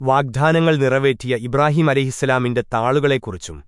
വാഗ്ദാനങ്ങൾ നിറവേറ്റിയ ഇബ്രാഹിം അലഹിസ്സലാമിന്റെ താളുകളെക്കുറിച്ചും